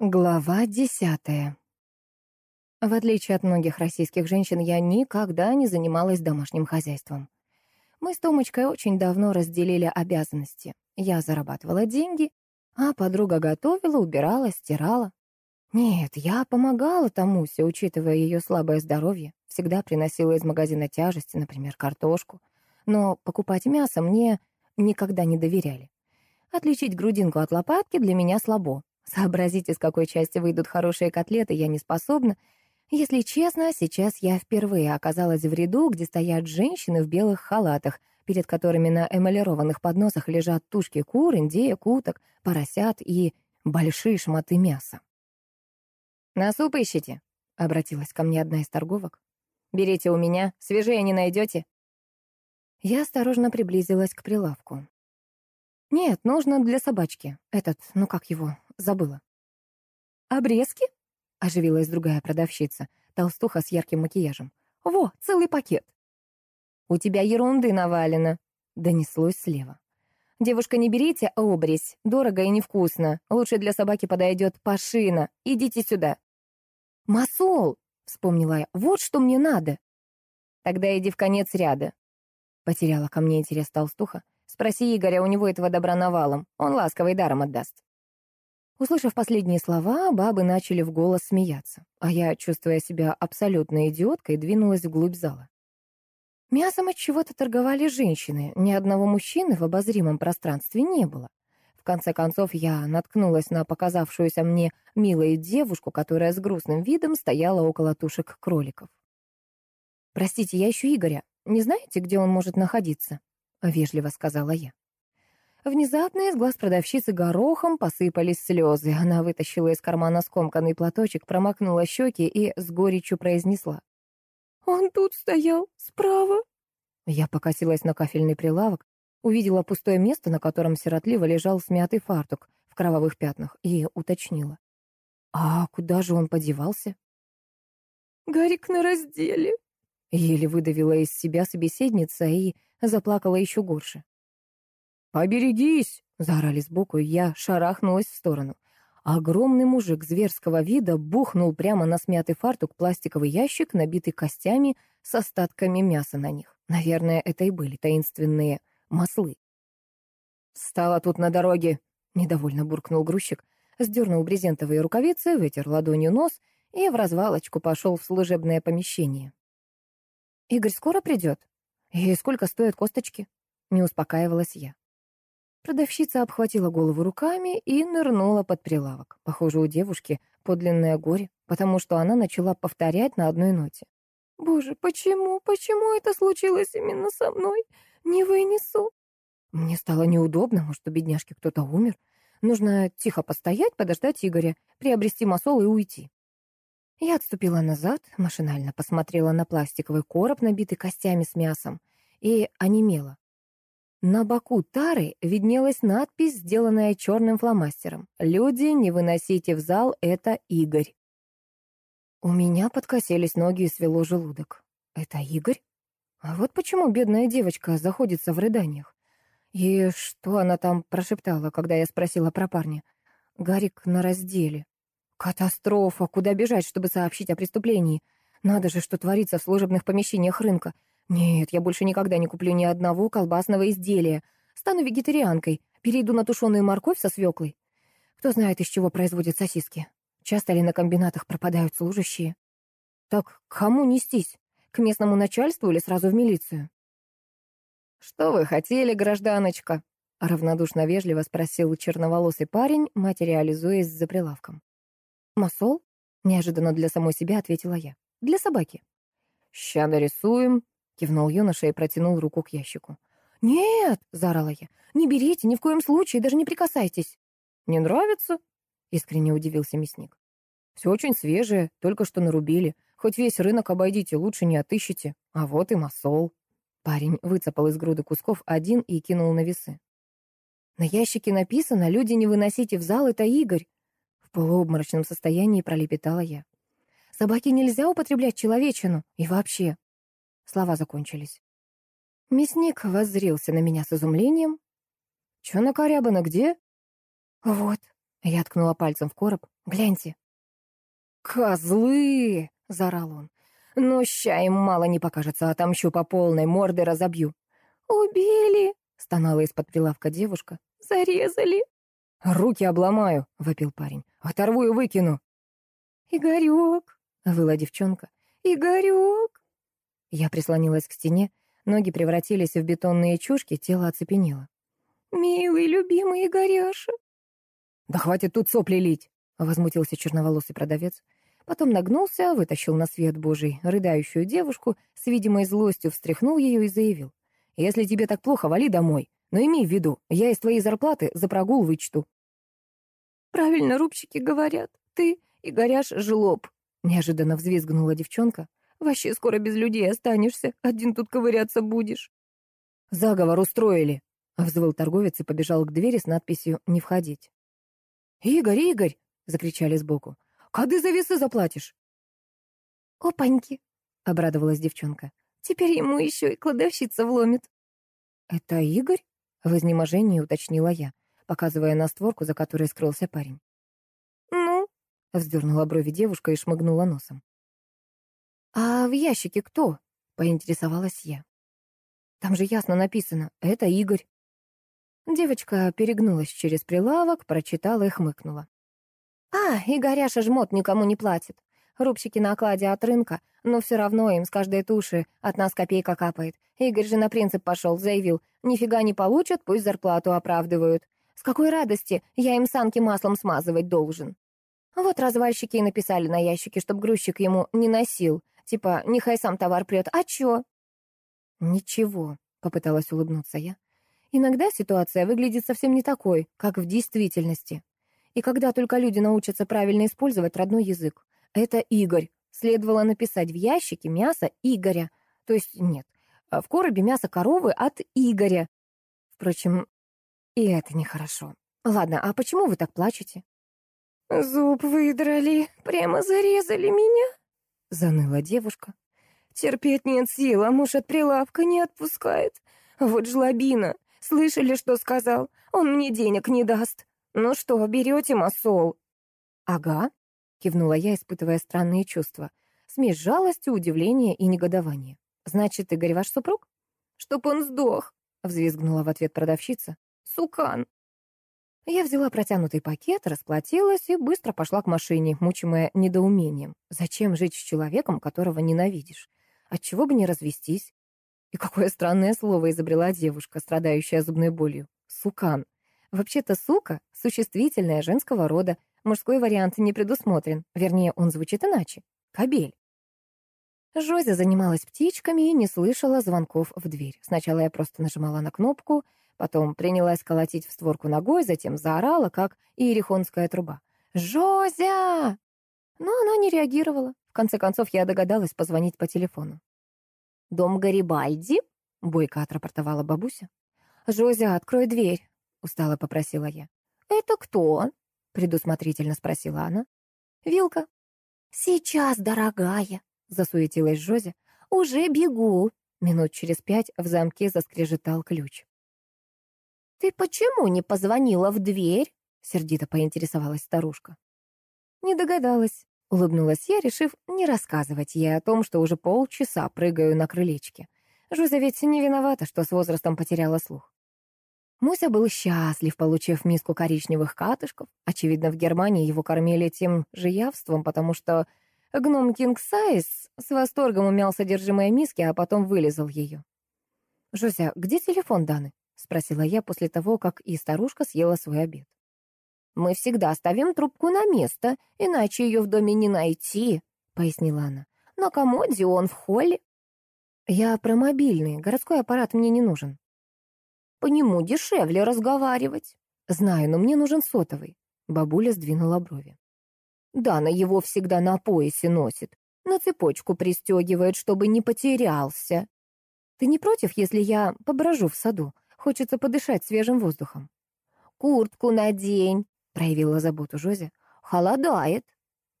Глава десятая. В отличие от многих российских женщин, я никогда не занималась домашним хозяйством. Мы с Томочкой очень давно разделили обязанности. Я зарабатывала деньги, а подруга готовила, убирала, стирала. Нет, я помогала Тамусе, учитывая ее слабое здоровье. Всегда приносила из магазина тяжести, например, картошку. Но покупать мясо мне никогда не доверяли. Отличить грудинку от лопатки для меня слабо. Сообразить, из какой части выйдут хорошие котлеты, я не способна. Если честно, сейчас я впервые оказалась в ряду, где стоят женщины в белых халатах, перед которыми на эмалированных подносах лежат тушки кур, индеек, уток, поросят и большие шматы мяса. «На суп ищите?» — обратилась ко мне одна из торговок. «Берите у меня, свежее не найдете?» Я осторожно приблизилась к прилавку. «Нет, нужно для собачки. Этот, ну как его, забыла». «Обрезки?» — оживилась другая продавщица, толстуха с ярким макияжем. «Во, целый пакет». «У тебя ерунды навалено», — донеслось слева. «Девушка, не берите обрезь, дорого и невкусно. Лучше для собаки подойдет пашина. Идите сюда». «Масол!» — вспомнила я. «Вот что мне надо». «Тогда иди в конец ряда». Потеряла ко мне интерес толстуха. Спроси Игоря, у него этого добра навалом. Он ласковый даром отдаст. Услышав последние слова, бабы начали в голос смеяться, а я, чувствуя себя абсолютной идиоткой, двинулась вглубь зала. Мясом от чего-то торговали женщины, ни одного мужчины в обозримом пространстве не было. В конце концов, я наткнулась на показавшуюся мне милую девушку, которая с грустным видом стояла около тушек кроликов. «Простите, я ищу Игоря. Не знаете, где он может находиться?» — вежливо сказала я. Внезапно из глаз продавщицы горохом посыпались слезы. Она вытащила из кармана скомканный платочек, промокнула щеки и с горечью произнесла. «Он тут стоял, справа». Я покосилась на кафельный прилавок, увидела пустое место, на котором сиротливо лежал смятый фартук в кровавых пятнах, и уточнила. «А куда же он подевался?» «Гарик на разделе», — еле выдавила из себя собеседница и заплакала еще горше. «Поберегись!» — заорали сбоку, и я шарахнулась в сторону. Огромный мужик зверского вида бухнул прямо на смятый фартук пластиковый ящик, набитый костями с остатками мяса на них. Наверное, это и были таинственные маслы. «Стала тут на дороге!» — недовольно буркнул грузчик, сдернул брезентовые рукавицы, вытер ладонью нос и в развалочку пошел в служебное помещение. «Игорь скоро придет?» «И сколько стоят косточки?» Не успокаивалась я. Продавщица обхватила голову руками и нырнула под прилавок. Похоже, у девушки подлинное горе, потому что она начала повторять на одной ноте. «Боже, почему, почему это случилось именно со мной? Не вынесу». Мне стало неудобно, может, у бедняжки кто-то умер. Нужно тихо постоять, подождать Игоря, приобрести масол и уйти. Я отступила назад, машинально посмотрела на пластиковый короб, набитый костями с мясом, и онемела. На боку тары виднелась надпись, сделанная черным фломастером. «Люди, не выносите в зал, это Игорь». У меня подкосились ноги и свело желудок. «Это Игорь? А вот почему бедная девочка заходится в рыданиях. И что она там прошептала, когда я спросила про парня? Гарик на разделе. Катастрофа! Куда бежать, чтобы сообщить о преступлении? Надо же, что творится в служебных помещениях рынка. Нет, я больше никогда не куплю ни одного колбасного изделия. Стану вегетарианкой, перейду на тушеную морковь со свеклой. Кто знает, из чего производят сосиски. Часто ли на комбинатах пропадают служащие? Так кому нестись? К местному начальству или сразу в милицию? «Что вы хотели, гражданочка?» — равнодушно-вежливо спросил черноволосый парень, материализуясь за прилавком. «Масол?» — неожиданно для самой себя ответила я. «Для собаки». «Ща нарисуем», — кивнул юноша и протянул руку к ящику. «Нет!» — заорала я. «Не берите, ни в коем случае, даже не прикасайтесь». «Не нравится?» — искренне удивился мясник. «Все очень свежее, только что нарубили. Хоть весь рынок обойдите, лучше не отыщите. А вот и масол». Парень выцепал из груды кусков один и кинул на весы. «На ящике написано, люди не выносите в зал, это Игорь. В полуобморочном состоянии пролепетала я. Собаке нельзя употреблять человечину. И вообще. Слова закончились. Мясник воззрился на меня с изумлением. «Чё накорябано, где?» «Вот», Я ткнула пальцем в короб. «Гляньте». «Козлы!» — заорал он. «Но ща им мало не покажется, отомщу по полной, морды разобью». «Убили!» — стонала из-под прилавка девушка. «Зарезали!» «Руки обломаю!» — вопил парень. «Оторву и выкину!» «Игорек!» — выла девчонка. «Игорек!» Я прислонилась к стене, ноги превратились в бетонные чушки, тело оцепенело. «Милый, любимый Игоряша!» «Да хватит тут сопли лить!» — возмутился черноволосый продавец. Потом нагнулся, вытащил на свет божий рыдающую девушку, с видимой злостью встряхнул ее и заявил. «Если тебе так плохо, вали домой. Но имей в виду, я из твоей зарплаты за прогул вычту». «Правильно рубщики говорят. Ты, Игоряш, жлоб», — неожиданно взвизгнула девчонка. «Вообще скоро без людей останешься. Один тут ковыряться будешь». «Заговор устроили», — взвыл торговец и побежал к двери с надписью «Не входить». «Игорь, Игорь!» — закричали сбоку. «Кады за весы заплатишь?» «Опаньки!» — обрадовалась девчонка. «Теперь ему еще и кладовщица вломит». «Это Игорь?» — в изнеможении уточнила я, показывая на створку, за которой скрылся парень. «Ну?» — вздернула брови девушка и шмыгнула носом. «А в ящике кто?» — поинтересовалась я. «Там же ясно написано. Это Игорь». Девочка перегнулась через прилавок, прочитала и хмыкнула. «А, Игоряша жмот никому не платит. Рубщики на окладе от рынка, но все равно им с каждой туши от нас копейка капает. Игорь же на принцип пошел, заявил, нифига не получат, пусть зарплату оправдывают. С какой радости я им санки маслом смазывать должен?» Вот развальщики и написали на ящике, чтоб грузчик ему не носил. Типа, нехай сам товар прет. А чё? «Ничего», — попыталась улыбнуться я. Иногда ситуация выглядит совсем не такой, как в действительности. И когда только люди научатся правильно использовать родной язык. Это Игорь. Следовало написать в ящике мясо Игоря. То есть нет, в коробе мясо коровы от Игоря. Впрочем, и это нехорошо. Ладно, а почему вы так плачете? «Зуб выдрали, прямо зарезали меня», — заныла девушка. «Терпеть нет сил, а муж от прилавка не отпускает. Вот жлобина, Слышали, что сказал? Он мне денег не даст. Ну что, берете масол?» «Ага», — кивнула я, испытывая странные чувства. Смесь жалости, удивления и негодования. «Значит, Игорь ваш супруг?» «Чтоб он сдох», — взвизгнула в ответ продавщица. «Сукан». Я взяла протянутый пакет, расплатилась и быстро пошла к машине, мучимая недоумением. Зачем жить с человеком, которого ненавидишь? Отчего бы не развестись? И какое странное слово изобрела девушка, страдающая зубной болью. Сукан. Вообще-то сука — существительное женского рода. Мужской вариант не предусмотрен. Вернее, он звучит иначе. Кобель. Жозя занималась птичками и не слышала звонков в дверь. Сначала я просто нажимала на кнопку, потом принялась колотить в створку ногой, затем заорала, как иерихонская труба. «Жозя!» Но она не реагировала. В конце концов, я догадалась позвонить по телефону. «Дом Гарибальди?» — бойко отрапортовала бабуся. «Жозя, открой дверь», — устало попросила я. «Это кто?» — предусмотрительно спросила она. «Вилка». «Сейчас, дорогая», — засуетилась Жозя. «Уже бегу». Минут через пять в замке заскрежетал ключ. «Ты почему не позвонила в дверь?» — сердито поинтересовалась старушка. Не догадалась. Улыбнулась я, решив не рассказывать ей о том, что уже полчаса прыгаю на крылечке. Жуза ведь не виновата, что с возрастом потеряла слух. Муся был счастлив, получив миску коричневых катышков. Очевидно, в Германии его кормили тем же явством, потому что гном Кинг Сайз с восторгом умял содержимое миски, а потом вылезал ее. «Жуся, где телефон Даны?» — спросила я после того, как и старушка съела свой обед. «Мы всегда ставим трубку на место, иначе ее в доме не найти», — пояснила она. «На комоде он в холле». «Я про мобильный, городской аппарат мне не нужен». «По нему дешевле разговаривать». «Знаю, но мне нужен сотовый». Бабуля сдвинула брови. «Дана его всегда на поясе носит, на цепочку пристегивает, чтобы не потерялся». «Ты не против, если я поброжу в саду? Хочется подышать свежим воздухом». «Куртку надень», проявила заботу Жозе. «Холодает».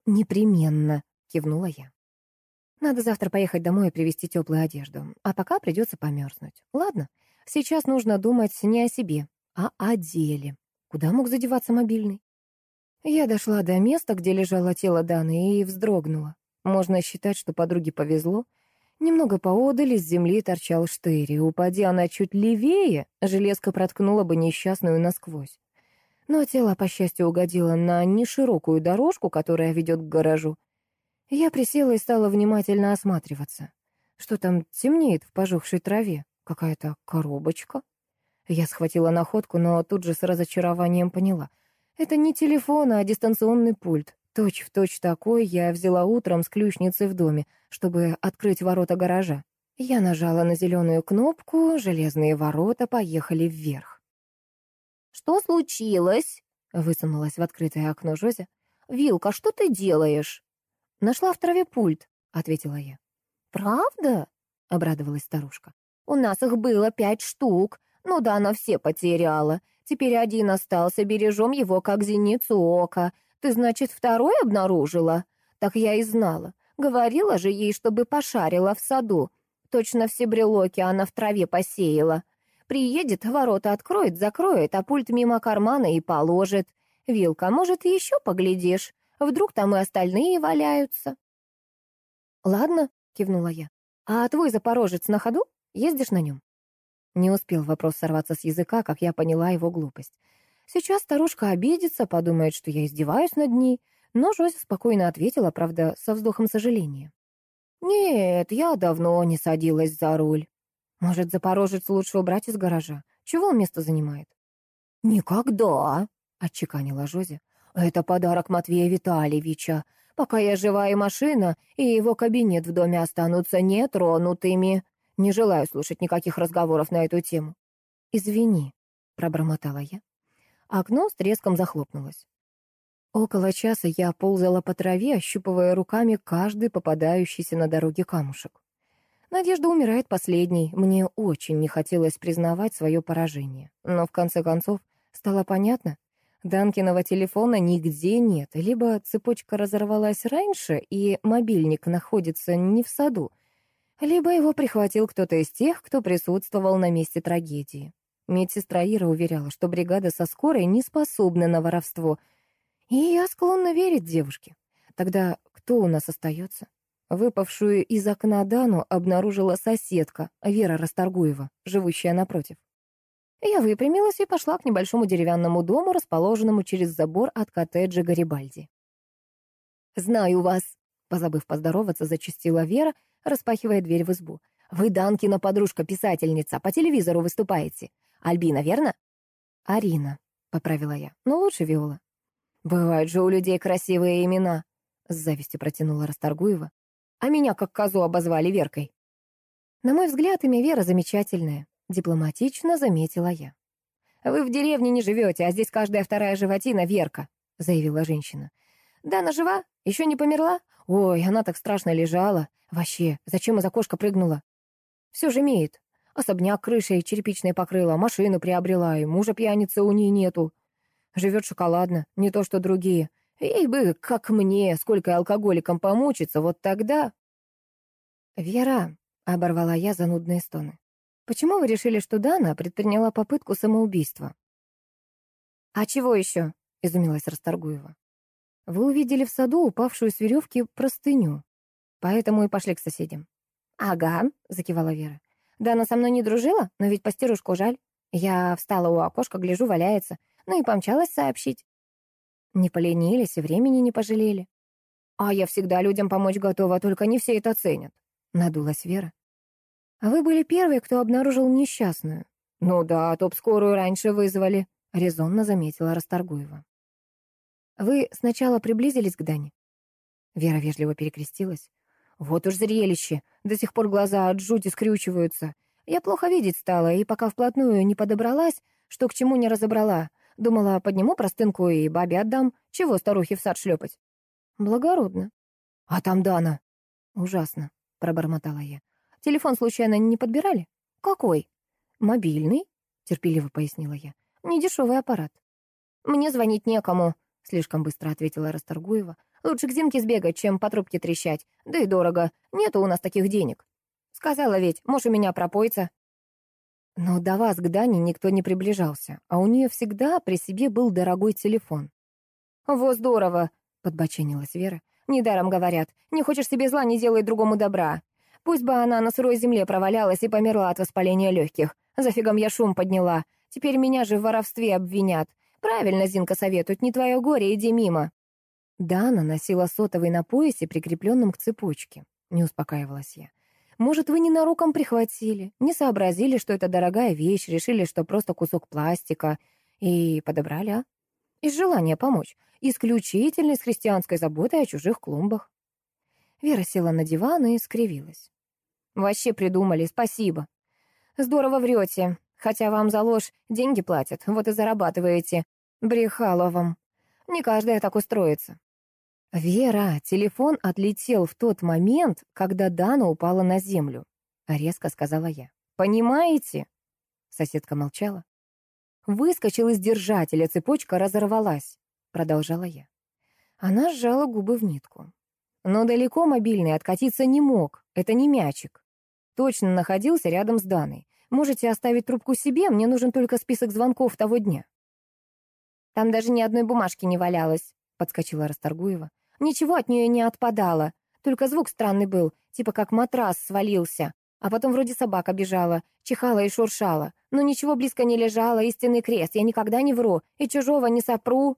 «Непременно», — кивнула я. «Надо завтра поехать домой и привезти теплую одежду, а пока придется померзнуть. Ладно, сейчас нужно думать не о себе, а о деле. Куда мог задеваться мобильный?» Я дошла до места, где лежало тело Даны, и вздрогнула. Можно считать, что подруге повезло. Немного поодаль из земли торчал штырь, упади она чуть левее, железка проткнула бы несчастную насквозь. Но тело, по счастью, угодило на неширокую дорожку, которая ведет к гаражу. Я присела и стала внимательно осматриваться. Что там темнеет в пожухшей траве? Какая-то коробочка? Я схватила находку, но тут же с разочарованием поняла. Это не телефон, а дистанционный пульт. Точь в точь такой я взяла утром с ключницы в доме, чтобы открыть ворота гаража. Я нажала на зеленую кнопку, железные ворота поехали вверх. «Что случилось?» — высунулась в открытое окно Жозя. «Вилка, что ты делаешь?» «Нашла в траве пульт», — ответила я. «Правда?» — обрадовалась старушка. «У нас их было пять штук. Ну да, она все потеряла. Теперь один остался, бережем его, как зеницу ока. Ты, значит, второй обнаружила? Так я и знала. Говорила же ей, чтобы пошарила в саду. Точно все брелоки она в траве посеяла. Приедет, ворота откроет, закроет, а пульт мимо кармана и положит. Вилка, может, еще поглядишь? Вдруг там и остальные валяются. Ладно, кивнула я. А твой запорожец на ходу? Ездишь на нем? Не успел вопрос сорваться с языка, как я поняла его глупость. Сейчас старушка обидится, подумает, что я издеваюсь над ней, но Жося спокойно ответила, правда, со вздохом сожаления. «Нет, я давно не садилась за руль. Может, Запорожец лучше убрать из гаража? Чего он место занимает?» «Никогда», — отчеканила Жозе. «Это подарок Матвея Витальевича. Пока я жива и машина, и его кабинет в доме останутся нетронутыми. Не желаю слушать никаких разговоров на эту тему». «Извини», — пробормотала я. Окно с треском захлопнулось. Около часа я ползала по траве, ощупывая руками каждый попадающийся на дороге камушек. Надежда умирает последней. Мне очень не хотелось признавать свое поражение. Но в конце концов стало понятно. Данкиного телефона нигде нет. Либо цепочка разорвалась раньше, и мобильник находится не в саду, либо его прихватил кто-то из тех, кто присутствовал на месте трагедии. Медсестра Ира уверяла, что бригада со скорой не способна на воровство. И я склонна верить девушке. Тогда кто у нас остается? Выпавшую из окна Дану обнаружила соседка, Вера Расторгуева, живущая напротив. Я выпрямилась и пошла к небольшому деревянному дому, расположенному через забор от коттеджа Гарибальди. «Знаю вас», — позабыв поздороваться, зачастила Вера, распахивая дверь в избу. «Вы Данкина подружка-писательница, по телевизору выступаете. Альбина, верно?» «Арина», — поправила я, — «но лучше Виола». «Бывают же у людей красивые имена», — с завистью протянула Расторгуева. «А меня как козу обозвали Веркой». «На мой взгляд, имя Вера замечательное», — дипломатично заметила я. «Вы в деревне не живете, а здесь каждая вторая животина Верка», — заявила женщина. «Да, она жива? Еще не померла? Ой, она так страшно лежала. Вообще, зачем из окошка прыгнула? Все же имеет. Особняк крышей черепичной покрыла, машину приобрела, и мужа пьяницы у ней нету. Живет шоколадно, не то что другие. Ей бы, как мне, сколько алкоголикам помучиться, вот тогда... «Вера», — оборвала я занудные стоны, — «почему вы решили, что Дана предприняла попытку самоубийства?» «А чего еще?» — изумилась Расторгуева. «Вы увидели в саду упавшую с веревки простыню, поэтому и пошли к соседям». «Ага», — закивала Вера. Да она со мной не дружила, но ведь постирушку жаль. Я встала у окошка, гляжу, валяется. Ну и помчалась сообщить. Не поленились и времени не пожалели. А я всегда людям помочь готова, только не все это ценят. Надулась Вера. А вы были первые, кто обнаружил несчастную. Ну да, топ скорую раньше вызвали, резонно заметила Расторгуева. Вы сначала приблизились к Дане? Вера вежливо перекрестилась. Вот уж зрелище. До сих пор глаза от жути скрючиваются. Я плохо видеть стала, и пока вплотную не подобралась, что к чему не разобрала. Думала, подниму простынку и бабе отдам. Чего старухе в сад шлепать? Благородно. А там Дана. Ужасно, пробормотала я. Телефон случайно не подбирали? Какой? Мобильный, терпеливо пояснила я. Недешевый аппарат. Мне звонить некому, слишком быстро ответила Расторгуева. Лучше к Зинке сбегать, чем по трубке трещать. Да и дорого. Нету у нас таких денег. Сказала ведь, муж у меня пропойца. Но до вас к Дане никто не приближался, а у нее всегда при себе был дорогой телефон. «Во, здорово!» — подбоченилась Вера. «Недаром говорят, не хочешь себе зла, не делай другому добра. Пусть бы она на сырой земле провалялась и померла от воспаления легких. Зафигом я шум подняла. Теперь меня же в воровстве обвинят. Правильно, Зинка советует, не твое горе, иди мимо». Дана носила сотовый на поясе, прикрепленном к цепочке. Не успокаивалась я. Может, вы ненароком прихватили, не сообразили, что это дорогая вещь, решили, что просто кусок пластика, и подобрали, а? Из желания помочь. Исключительно из христианской заботы о чужих клумбах. Вера села на диван и скривилась. «Вообще придумали, спасибо. Здорово врете, хотя вам за ложь деньги платят, вот и зарабатываете. Брехало вам. Не каждая так устроится». «Вера, телефон отлетел в тот момент, когда Дана упала на землю», — резко сказала я. «Понимаете?» Соседка молчала. Выскочил из держателя, цепочка разорвалась, продолжала я. Она сжала губы в нитку. Но далеко мобильный откатиться не мог, это не мячик. Точно находился рядом с Даной. Можете оставить трубку себе, мне нужен только список звонков того дня. Там даже ни одной бумажки не валялось, подскочила Расторгуева. Ничего от нее не отпадало. Только звук странный был, типа как матрас свалился. А потом вроде собака бежала, чихала и шуршала. Но ничего близко не лежало, истинный крест, я никогда не вру. И чужого не сопру.